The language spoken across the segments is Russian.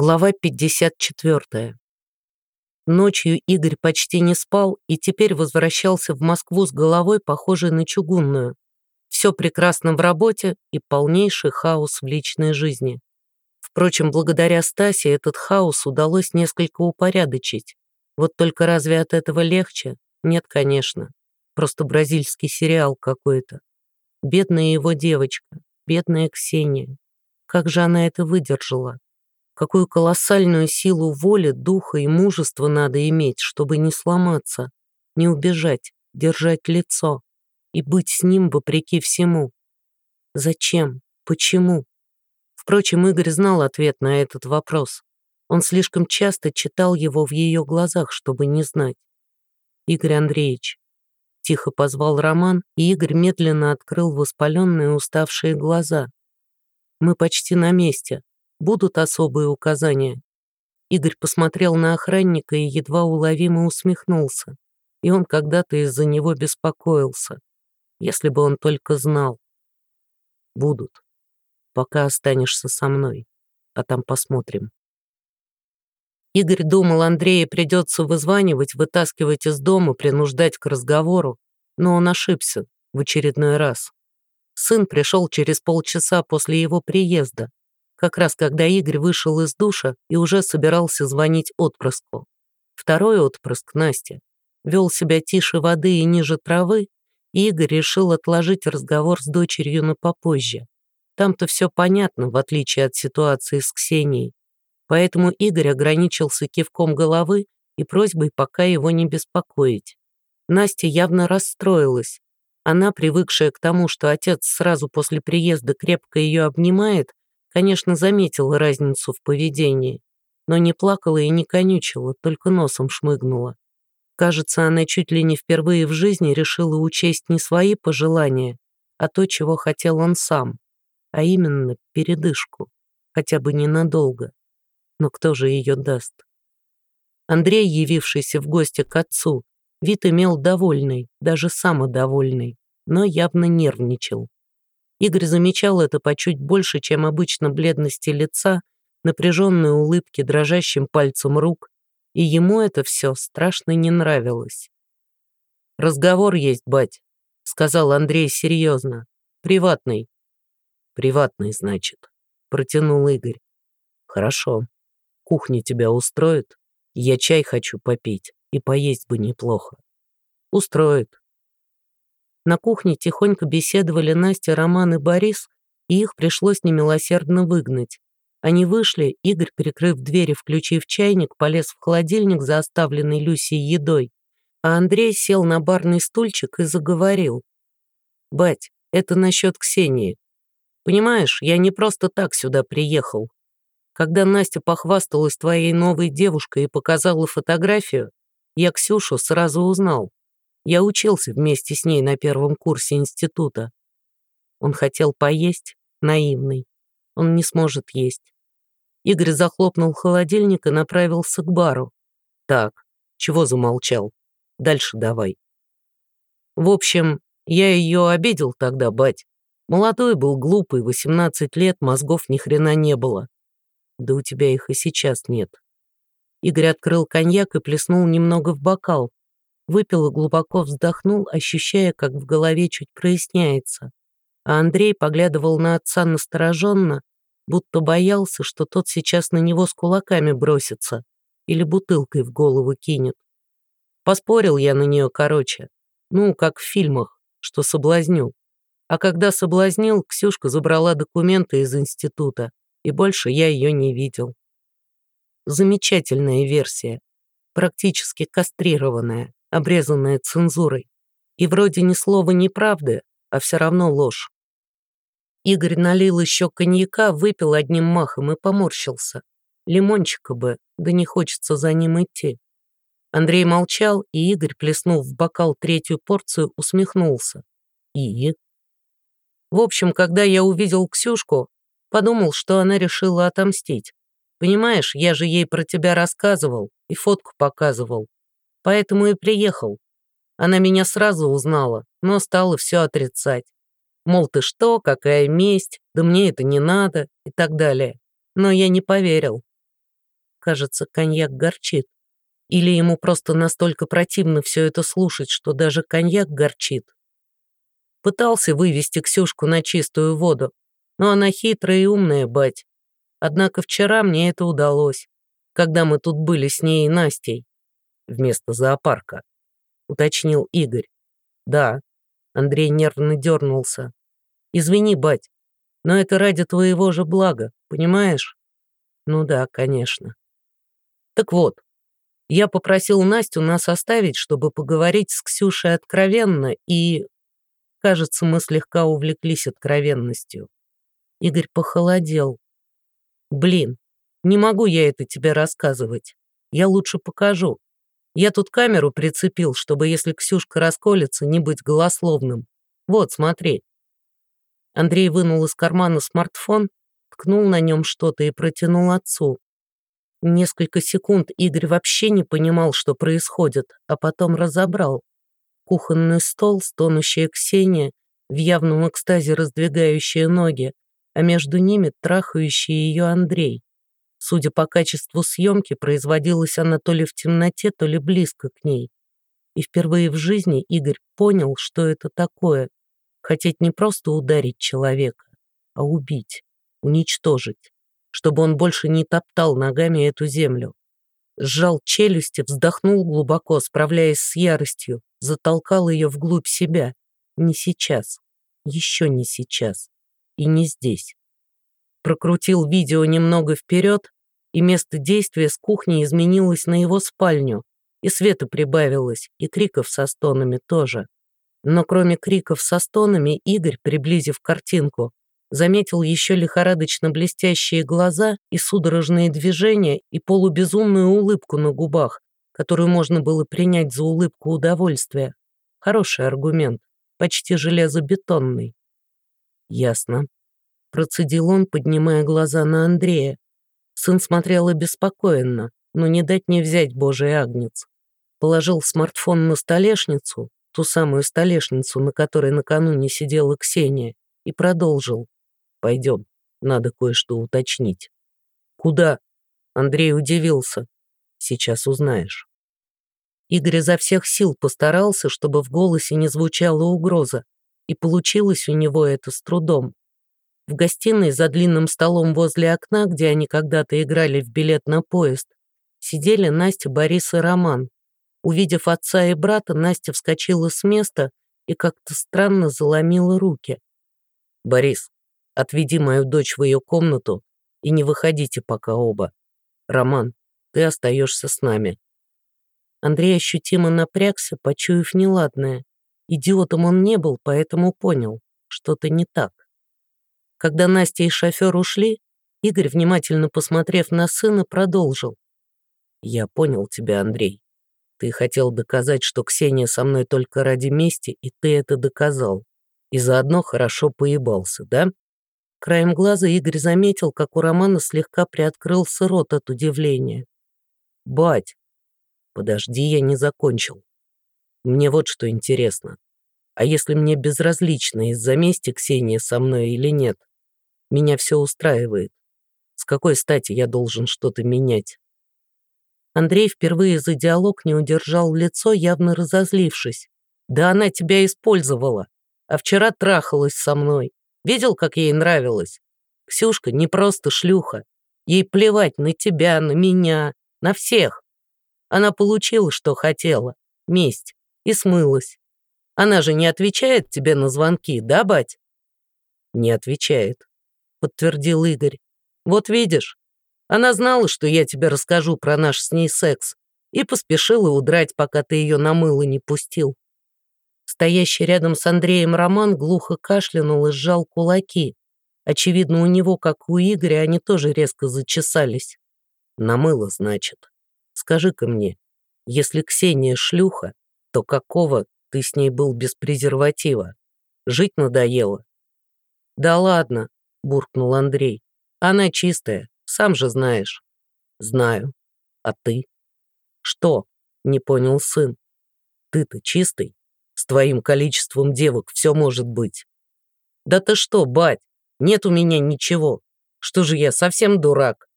Глава 54. Ночью Игорь почти не спал и теперь возвращался в Москву с головой, похожей на чугунную. Все прекрасно в работе и полнейший хаос в личной жизни. Впрочем, благодаря Стасе этот хаос удалось несколько упорядочить. Вот только разве от этого легче? Нет, конечно. Просто бразильский сериал какой-то. Бедная его девочка, бедная Ксения. Как же она это выдержала? Какую колоссальную силу воли, духа и мужества надо иметь, чтобы не сломаться, не убежать, держать лицо и быть с ним вопреки всему. Зачем? Почему? Впрочем, Игорь знал ответ на этот вопрос. Он слишком часто читал его в ее глазах, чтобы не знать. «Игорь Андреевич», — тихо позвал Роман, и Игорь медленно открыл воспаленные уставшие глаза. «Мы почти на месте будут особые указания. Игорь посмотрел на охранника и едва уловимо усмехнулся. И он когда-то из-за него беспокоился. Если бы он только знал. Будут. Пока останешься со мной. А там посмотрим. Игорь думал, Андрея придется вызванивать, вытаскивать из дома, принуждать к разговору. Но он ошибся в очередной раз. Сын пришел через полчаса после его приезда, как раз когда Игорь вышел из душа и уже собирался звонить отпрыску. Второй отпрыск, Настя, вел себя тише воды и ниже травы, и Игорь решил отложить разговор с дочерью на попозже. Там-то все понятно, в отличие от ситуации с Ксенией. Поэтому Игорь ограничился кивком головы и просьбой пока его не беспокоить. Настя явно расстроилась. Она, привыкшая к тому, что отец сразу после приезда крепко ее обнимает, Конечно, заметила разницу в поведении, но не плакала и не конючила, только носом шмыгнула. Кажется, она чуть ли не впервые в жизни решила учесть не свои пожелания, а то, чего хотел он сам, а именно передышку, хотя бы ненадолго. Но кто же ее даст? Андрей, явившийся в гости к отцу, вид имел довольный, даже самодовольный, но явно нервничал. Игорь замечал это по чуть больше, чем обычно бледности лица, напряженные улыбки дрожащим пальцем рук, и ему это все страшно не нравилось. «Разговор есть, бать», — сказал Андрей серьезно. «Приватный». «Приватный, значит», — протянул Игорь. «Хорошо. Кухня тебя устроит? Я чай хочу попить, и поесть бы неплохо». «Устроит», на кухне тихонько беседовали Настя, Роман и Борис, и их пришлось немилосердно выгнать. Они вышли, Игорь, перекрыв дверь и включив чайник, полез в холодильник за оставленной Люсей едой, а Андрей сел на барный стульчик и заговорил. «Бать, это насчет Ксении. Понимаешь, я не просто так сюда приехал. Когда Настя похвасталась твоей новой девушкой и показала фотографию, я Ксюшу сразу узнал. Я учился вместе с ней на первом курсе института. Он хотел поесть, наивный. Он не сможет есть. Игорь захлопнул холодильник и направился к бару. Так, чего замолчал? Дальше давай. В общем, я ее обидел тогда, бать. Молодой был, глупый, 18 лет, мозгов ни хрена не было. Да у тебя их и сейчас нет. Игорь открыл коньяк и плеснул немного в бокал, Выпил и глубоко вздохнул, ощущая, как в голове чуть проясняется. А Андрей поглядывал на отца настороженно, будто боялся, что тот сейчас на него с кулаками бросится или бутылкой в голову кинет. Поспорил я на нее короче, ну, как в фильмах, что соблазню. А когда соблазнил, Ксюшка забрала документы из института, и больше я ее не видел. Замечательная версия, практически кастрированная обрезанная цензурой. И вроде ни слова неправды, а все равно ложь. Игорь налил еще коньяка, выпил одним махом и поморщился. Лимончика бы, да не хочется за ним идти. Андрей молчал, и Игорь, плеснув в бокал третью порцию, усмехнулся. И? В общем, когда я увидел Ксюшку, подумал, что она решила отомстить. Понимаешь, я же ей про тебя рассказывал и фотку показывал поэтому и приехал. Она меня сразу узнала, но стала все отрицать. Мол, ты что, какая месть, да мне это не надо и так далее. Но я не поверил. кажется, коньяк горчит. Или ему просто настолько противно все это слушать, что даже коньяк горчит. Пытался вывести Ксюшку на чистую воду, но она хитрая и умная, бать. Однако вчера мне это удалось, когда мы тут были с ней и Настей. Вместо зоопарка, уточнил Игорь. Да, Андрей нервно дернулся. Извини, бать, но это ради твоего же блага, понимаешь? Ну да, конечно. Так вот, я попросил Настю нас оставить, чтобы поговорить с Ксюшей откровенно, и... Кажется, мы слегка увлеклись откровенностью. Игорь похолодел. Блин, не могу я это тебе рассказывать. Я лучше покажу. Я тут камеру прицепил, чтобы, если Ксюшка расколется, не быть голословным. Вот, смотри. Андрей вынул из кармана смартфон, ткнул на нем что-то и протянул отцу. Несколько секунд Игорь вообще не понимал, что происходит, а потом разобрал. Кухонный стол, стонущая Ксения, в явном экстазе раздвигающая ноги, а между ними трахающий ее Андрей. Судя по качеству съемки, производилась она то ли в темноте, то ли близко к ней. И впервые в жизни Игорь понял, что это такое. Хотеть не просто ударить человека, а убить, уничтожить, чтобы он больше не топтал ногами эту землю. Сжал челюсти, вздохнул глубоко, справляясь с яростью, затолкал ее вглубь себя. Не сейчас, еще не сейчас и не здесь. Прокрутил видео немного вперед, и место действия с кухни изменилось на его спальню, и света прибавилось, и криков со стонами тоже. Но кроме криков со стонами, Игорь, приблизив картинку, заметил еще лихорадочно блестящие глаза и судорожные движения и полубезумную улыбку на губах, которую можно было принять за улыбку удовольствия. Хороший аргумент, почти железобетонный. Ясно. Процедил он, поднимая глаза на Андрея. Сын смотрел обеспокоенно, но не дать не взять божий агнец. Положил смартфон на столешницу, ту самую столешницу, на которой накануне сидела Ксения, и продолжил. «Пойдем, надо кое-что уточнить». «Куда?» Андрей удивился. «Сейчас узнаешь». Игорь изо всех сил постарался, чтобы в голосе не звучала угроза, и получилось у него это с трудом. В гостиной за длинным столом возле окна, где они когда-то играли в билет на поезд, сидели Настя, Борис и Роман. Увидев отца и брата, Настя вскочила с места и как-то странно заломила руки. «Борис, отведи мою дочь в ее комнату и не выходите пока оба. Роман, ты остаешься с нами». Андрей ощутимо напрягся, почуяв неладное. Идиотом он не был, поэтому понял, что-то не так. Когда Настя и шофер ушли, Игорь, внимательно посмотрев на сына, продолжил. «Я понял тебя, Андрей. Ты хотел доказать, что Ксения со мной только ради мести, и ты это доказал. И заодно хорошо поебался, да?» Краем глаза Игорь заметил, как у Романа слегка приоткрылся рот от удивления. «Бать!» «Подожди, я не закончил. Мне вот что интересно. А если мне безразлично, из-за мести Ксения со мной или нет? Меня все устраивает. С какой стати я должен что-то менять? Андрей впервые за диалог не удержал лицо, явно разозлившись. Да она тебя использовала. А вчера трахалась со мной. Видел, как ей нравилось? Ксюшка не просто шлюха. Ей плевать на тебя, на меня, на всех. Она получила, что хотела. Месть. И смылась. Она же не отвечает тебе на звонки, да, бать? Не отвечает. — подтвердил Игорь. «Вот видишь, она знала, что я тебе расскажу про наш с ней секс, и поспешила удрать, пока ты ее на мыло не пустил». Стоящий рядом с Андреем Роман глухо кашлянул и сжал кулаки. Очевидно, у него, как у Игоря, они тоже резко зачесались. «Намыло, значит. Скажи-ка мне, если Ксения шлюха, то какого ты с ней был без презерватива? Жить надоело?» «Да ладно», — буркнул Андрей. «Она чистая, сам же знаешь». «Знаю. А ты?» «Что?» — не понял сын. «Ты-то чистый? С твоим количеством девок все может быть». «Да ты что, бать? Нет у меня ничего. Что же я, совсем дурак?»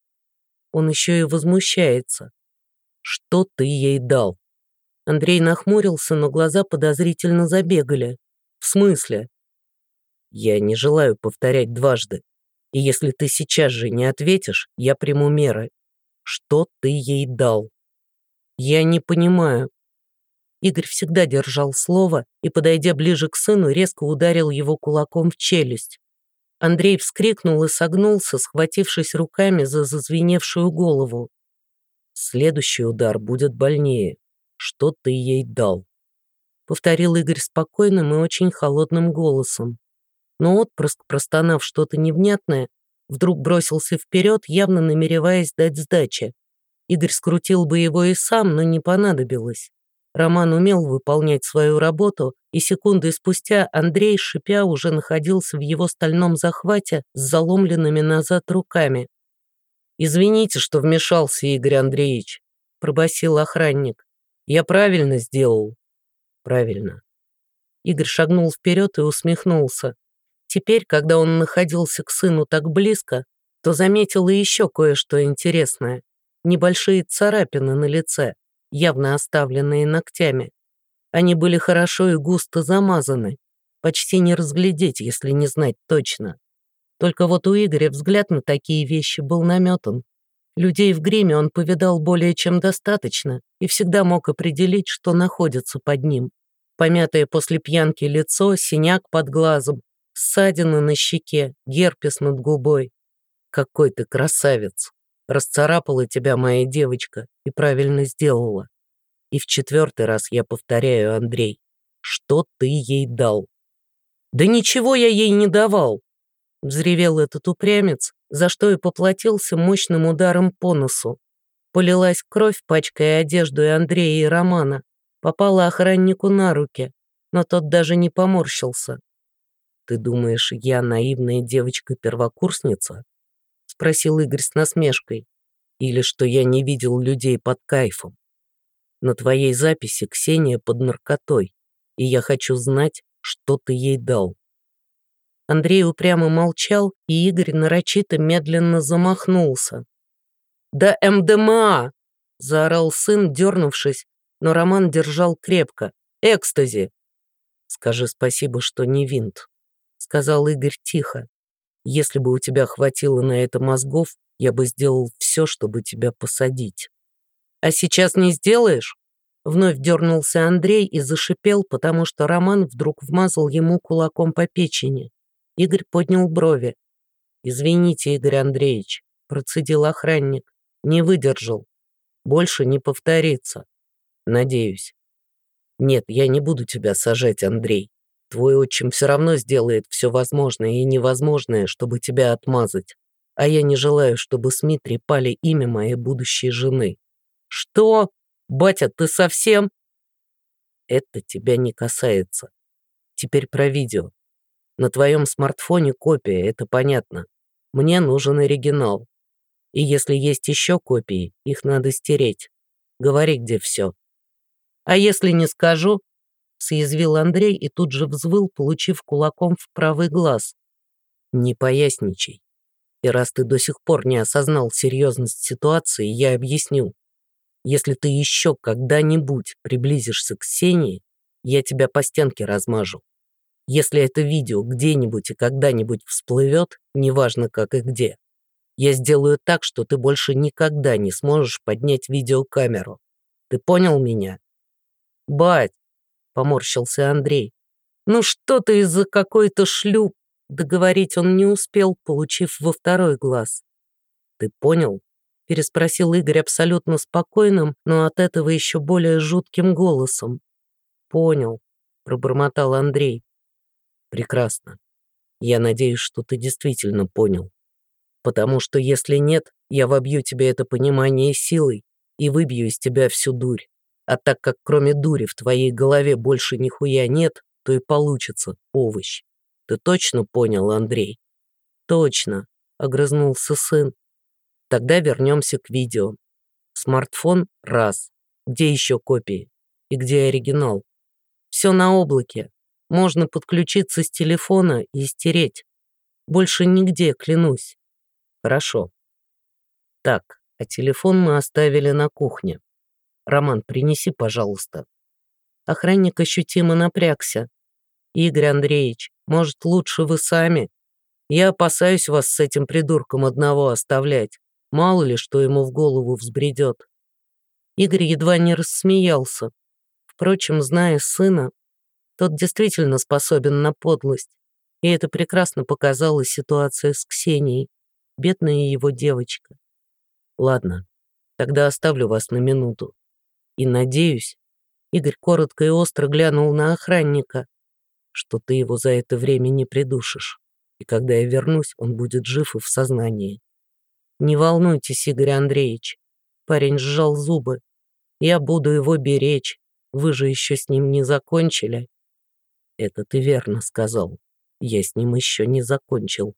Он еще и возмущается. Что ты ей дал? Андрей нахмурился, но глаза подозрительно забегали. В смысле? Я не желаю повторять дважды. И если ты сейчас же не ответишь, я приму меры. Что ты ей дал? Я не понимаю. Игорь всегда держал слово и, подойдя ближе к сыну, резко ударил его кулаком в челюсть. Андрей вскрикнул и согнулся, схватившись руками за зазвеневшую голову. Следующий удар будет больнее. Что ты ей дал? Повторил Игорь спокойным и очень холодным голосом. Но отпрыск, простонав что-то невнятное, вдруг бросился вперед, явно намереваясь дать сдачи. Игорь скрутил бы его и сам, но не понадобилось. Роман умел выполнять свою работу, и секунды спустя Андрей, шипя, уже находился в его стальном захвате с заломленными назад руками. «Извините, что вмешался, Игорь Андреевич», — пробасил охранник. «Я правильно сделал?» «Правильно». Игорь шагнул вперед и усмехнулся. Теперь, когда он находился к сыну так близко, то заметил и еще кое-что интересное. Небольшие царапины на лице явно оставленные ногтями. Они были хорошо и густо замазаны, почти не разглядеть, если не знать точно. Только вот у Игоря взгляд на такие вещи был наметан. Людей в гриме он повидал более чем достаточно и всегда мог определить, что находится под ним. Помятое после пьянки лицо, синяк под глазом, ссадины на щеке, герпес над губой. Какой ты красавец! Расцарапала тебя моя девочка и правильно сделала. И в четвертый раз я повторяю, Андрей, что ты ей дал? Да ничего я ей не давал, взревел этот упрямец, за что и поплатился мощным ударом по носу. Полилась кровь, пачкая одежду и Андрея, и Романа. Попала охраннику на руки, но тот даже не поморщился. «Ты думаешь, я наивная девочка-первокурсница?» спросил Игорь с насмешкой. «Или что я не видел людей под кайфом? На твоей записи Ксения под наркотой, и я хочу знать, что ты ей дал». Андрей упрямо молчал, и Игорь нарочито медленно замахнулся. «Да МДМА!» – заорал сын, дернувшись, но Роман держал крепко. «Экстази!» «Скажи спасибо, что не винт», – сказал Игорь тихо. Если бы у тебя хватило на это мозгов, я бы сделал все, чтобы тебя посадить. А сейчас не сделаешь? Вновь дернулся Андрей и зашипел, потому что Роман вдруг вмазал ему кулаком по печени. Игорь поднял брови. «Извините, Игорь Андреевич», — процедил охранник. «Не выдержал. Больше не повторится. Надеюсь». «Нет, я не буду тебя сажать, Андрей. Твой отчим все равно сделает все возможное и невозможное, чтобы тебя отмазать. А я не желаю, чтобы СМИ трепали имя моей будущей жены. Что? Батя, ты совсем? Это тебя не касается. Теперь про видео. На твоем смартфоне копия, это понятно. Мне нужен оригинал. И если есть еще копии, их надо стереть. Говори, где все. А если не скажу, съязвил Андрей и тут же взвыл, получив кулаком в правый глаз. «Не поясничай. И раз ты до сих пор не осознал серьезность ситуации, я объясню. Если ты еще когда-нибудь приблизишься к Ксении, я тебя по стенке размажу. Если это видео где-нибудь и когда-нибудь всплывет, неважно как и где, я сделаю так, что ты больше никогда не сможешь поднять видеокамеру. Ты понял меня? Бать, — поморщился Андрей. «Ну что ты из-за какой-то шлюп?» Договорить он не успел, получив во второй глаз. «Ты понял?» — переспросил Игорь абсолютно спокойным, но от этого еще более жутким голосом. «Понял», — пробормотал Андрей. «Прекрасно. Я надеюсь, что ты действительно понял. Потому что если нет, я вобью тебе это понимание силой и выбью из тебя всю дурь. А так как кроме дури в твоей голове больше нихуя нет, то и получится овощ. Ты точно понял, Андрей? Точно, огрызнулся сын. Тогда вернемся к видео. Смартфон – раз. Где еще копии? И где оригинал? Все на облаке. Можно подключиться с телефона и стереть. Больше нигде, клянусь. Хорошо. Так, а телефон мы оставили на кухне. Роман, принеси, пожалуйста». Охранник ощутимо напрягся. «Игорь Андреевич, может, лучше вы сами? Я опасаюсь вас с этим придурком одного оставлять. Мало ли, что ему в голову взбредет». Игорь едва не рассмеялся. Впрочем, зная сына, тот действительно способен на подлость. И это прекрасно показала ситуация с Ксенией, бедная его девочка. Ладно, тогда оставлю вас на минуту. И надеюсь, Игорь коротко и остро глянул на охранника, что ты его за это время не придушишь. И когда я вернусь, он будет жив и в сознании. Не волнуйтесь, Игорь Андреевич. Парень сжал зубы. Я буду его беречь. Вы же еще с ним не закончили. Это ты верно сказал. Я с ним еще не закончил.